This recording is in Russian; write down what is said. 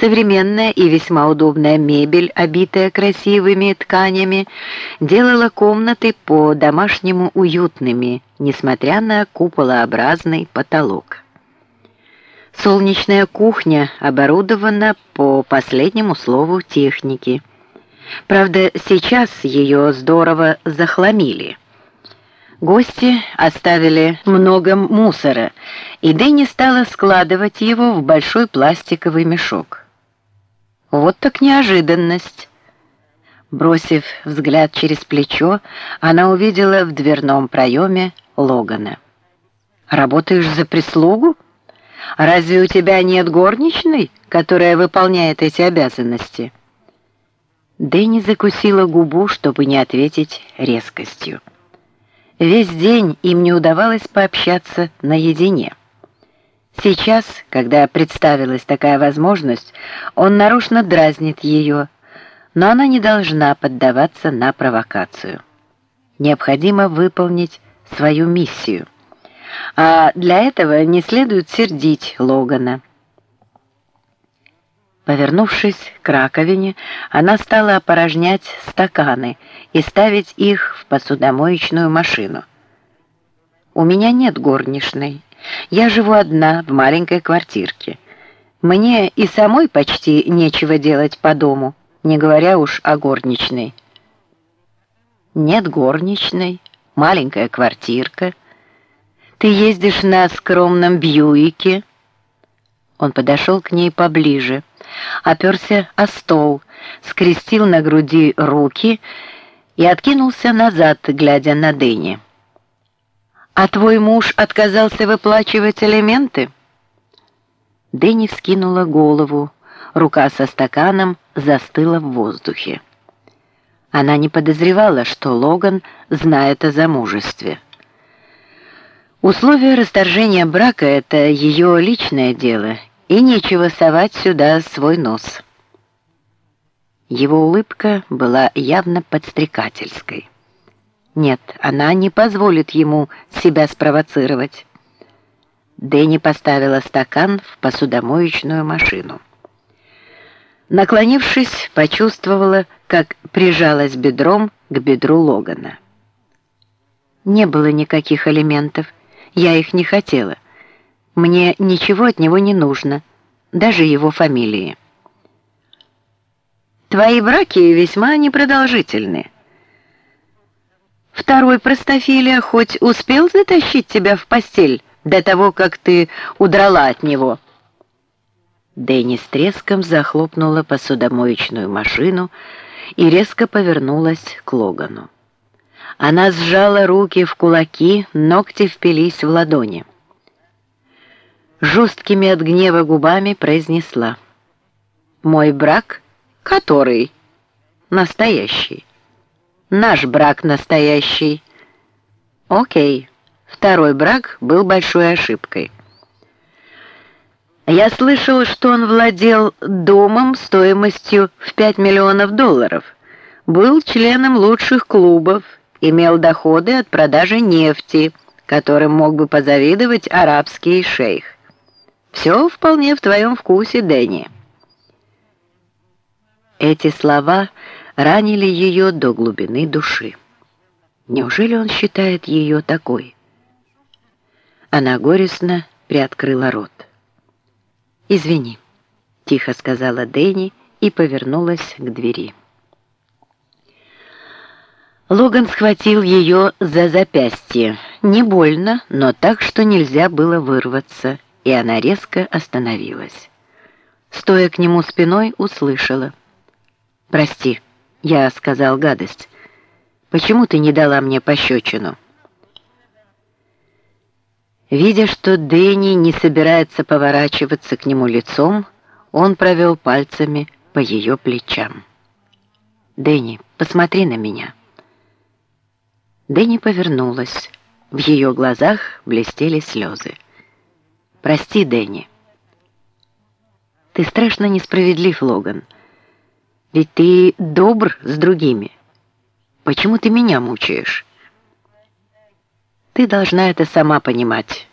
Современная и весьма удобная мебель, обитая красивыми тканями, делала комнаты по-домашнему уютными, несмотря на куполообразный потолок. Солнечная кухня оборудована по последнему слову техники. Правда, сейчас ее здорово захламили. Гости оставили много мусора, и Дэнни стала складывать его в большой пластиковый мешок. Вот так неожиданность. Бросив взгляд через плечо, она увидела в дверном проеме Логана. «Работаешь за прислугу? Разве у тебя нет горничной, которая выполняет эти обязанности?» Дэнни закусила губу, чтобы не ответить резкостью. Весь день им не удавалось пообщаться наедине. Сейчас, когда представилась такая возможность, он нарочно дразнит ее, но она не должна поддаваться на провокацию. Необходимо выполнить свою миссию. А для этого не следует сердить Логана. Повернувшись к раковине, она стала опорожнять стаканы и ставить их в посудомоечную машину. «У меня нет горничной. Я живу одна в маленькой квартирке. Мне и самой почти нечего делать по дому, не говоря уж о горничной». «Нет горничной, маленькая квартирка. Ты ездишь на скромном Бьюике». Он подошел к ней поближе оперся о стол, скрестил на груди руки и откинулся назад, глядя на Дэнни. «А твой муж отказался выплачивать элементы?» Дэнни вскинула голову, рука со стаканом застыла в воздухе. Она не подозревала, что Логан знает о замужестве. Условия расторжения брака — это ее личное дело, и нечего совать сюда свой нос. Его улыбка была явно подстрекательской. Нет, она не позволит ему себя спровоцировать. Дэнни поставила стакан в посудомоечную машину. Наклонившись, почувствовала, как прижалась бедром к бедру Логана. Не было никаких элементов, я их не хотела. Мне ничего от него не нужно, даже его фамилии. Твои браки весьма непродолжительны. Второй простофилия хоть успел затащить тебя в постель до того, как ты удрала от него?» Дэнни с треском захлопнула посудомоечную машину и резко повернулась к Логану. Она сжала руки в кулаки, ногти впились в ладони жесткими от гнева губами произнесла. «Мой брак? Который? Настоящий. Наш брак настоящий. Окей, второй брак был большой ошибкой. Я слышал, что он владел домом стоимостью в 5 миллионов долларов, был членом лучших клубов, имел доходы от продажи нефти, которым мог бы позавидовать арабский шейх. Все вполне в твоем вкусе, Дэнни». Эти слова ранили ее до глубины души. Неужели он считает ее такой? Она горестно приоткрыла рот. «Извини», — тихо сказала Дэнни и повернулась к двери. Логан схватил ее за запястье. Не больно, но так, что нельзя было вырваться и она резко остановилась. Стоя к нему спиной, услышала. «Прости, я сказал гадость. Почему ты не дала мне пощечину?» Видя, что Дэнни не собирается поворачиваться к нему лицом, он провел пальцами по ее плечам. «Дэнни, посмотри на меня». Дэнни повернулась. В ее глазах блестели слезы. Прости, Дэнни. Ты страшно несправедлив, Логан. Ведь ты добр с другими. Почему ты меня мучаешь? Ты должна это сама понимать.